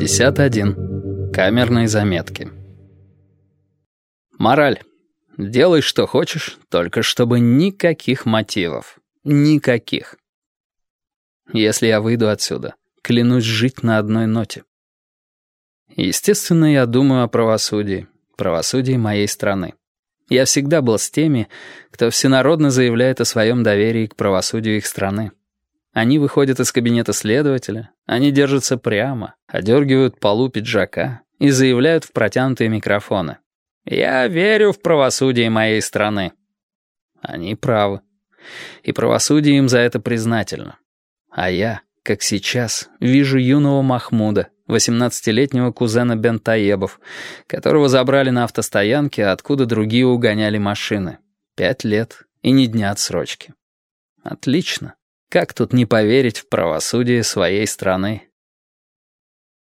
51. Камерные заметки. Мораль. Делай, что хочешь, только чтобы никаких мотивов. Никаких. Если я выйду отсюда, клянусь жить на одной ноте. Естественно, я думаю о правосудии, правосудии моей страны. Я всегда был с теми, кто всенародно заявляет о своем доверии к правосудию их страны. Они выходят из кабинета следователя, они держатся прямо, одергивают полу пиджака и заявляют в протянутые микрофоны. «Я верю в правосудие моей страны». Они правы. И правосудие им за это признательно. А я, как сейчас, вижу юного Махмуда, 18-летнего кузена Бентаебов, которого забрали на автостоянке, откуда другие угоняли машины. Пять лет и ни дня отсрочки. Отлично. Как тут не поверить в правосудие своей страны?